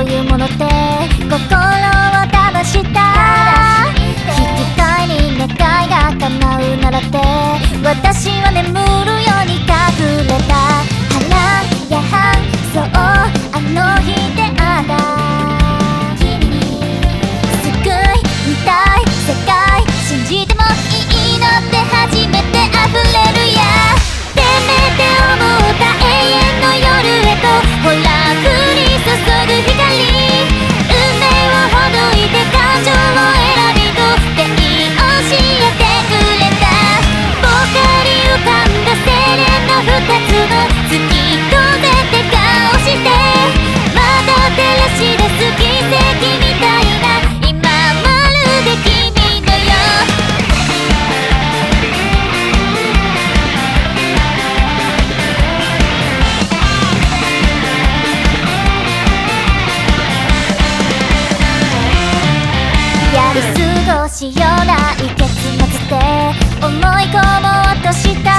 そういうものって心を騙した。引き換えに願いが叶うならって私は眠るしようない結末て思い込もうとした